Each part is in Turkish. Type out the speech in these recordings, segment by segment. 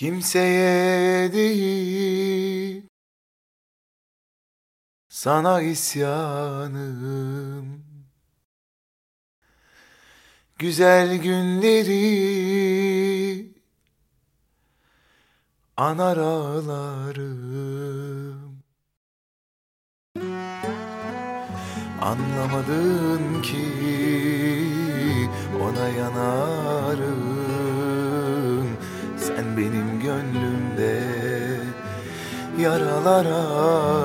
Kimseye değil. Sana isyanım. Güzel günleri Anar ağlarım. Anlamadın ki ona yanarım yaralar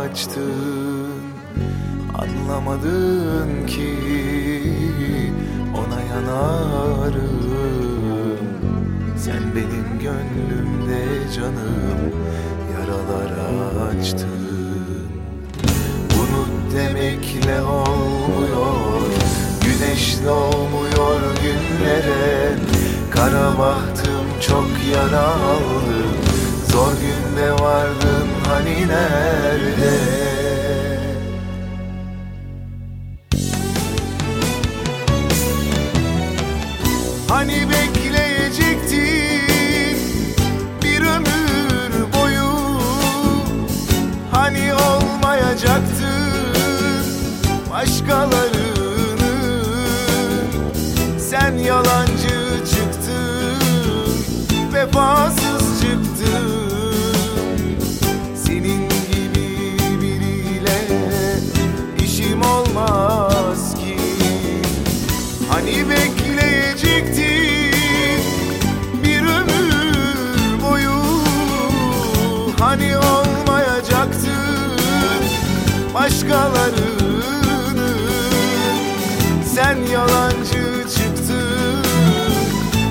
açtın Anlamadın ki ona yanarım. Sen benim gönlümde canım yaralar açtın Unut demekle olmuyor Güneş doğmuyor günlere. Kara bahtım çok yara aldı Zor günde vardın hani nerede? Hani bekleyecektin bir ömür boyu? Hani olmayacaktın başkalarını? Sen yalancı Sen yalancı çıktın,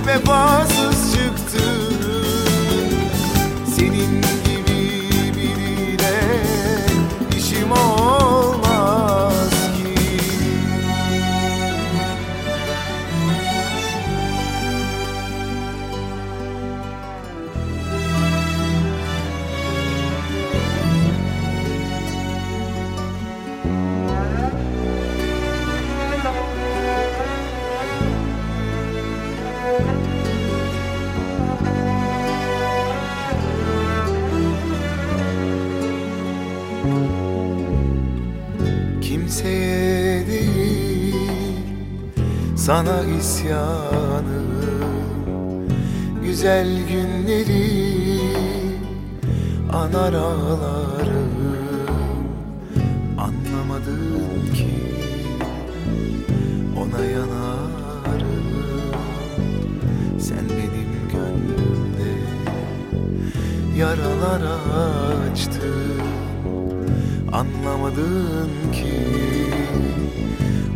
vefasız sana isyanım Güzel günleri anar ağlarım Anlamadın ki ona yanarım. Sen benim gönlümde yaralar açtın. Anlamadın ki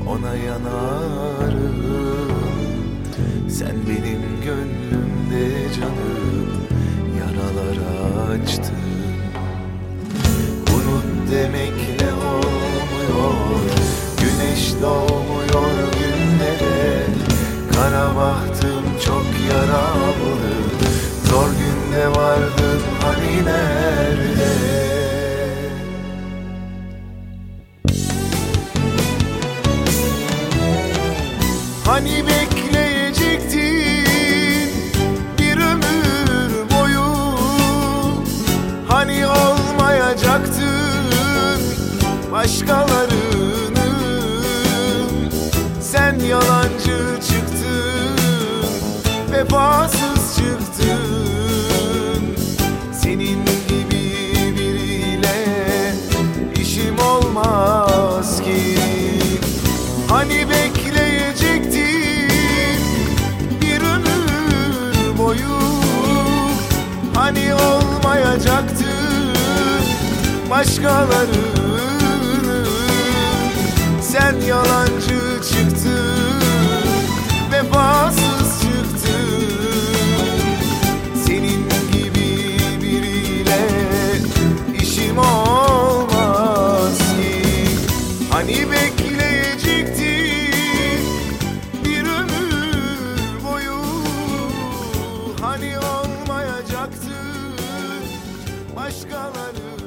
ona yanarım. Sen benim gönlümde canım yaralar açtın. Unut demekle Hani bekleyecektin bir ömür boyu? Hani olmayacaktın başkalarının Sen yalancı çıktın, vefasız olmayacaktın başkalarının Sen yalancı çıktın, vefasız çıktın Senin gibi biriyle işim olmaz ki. Hani bekleyecektin bir ömür boyu? Hani olmayacaktın başkaları.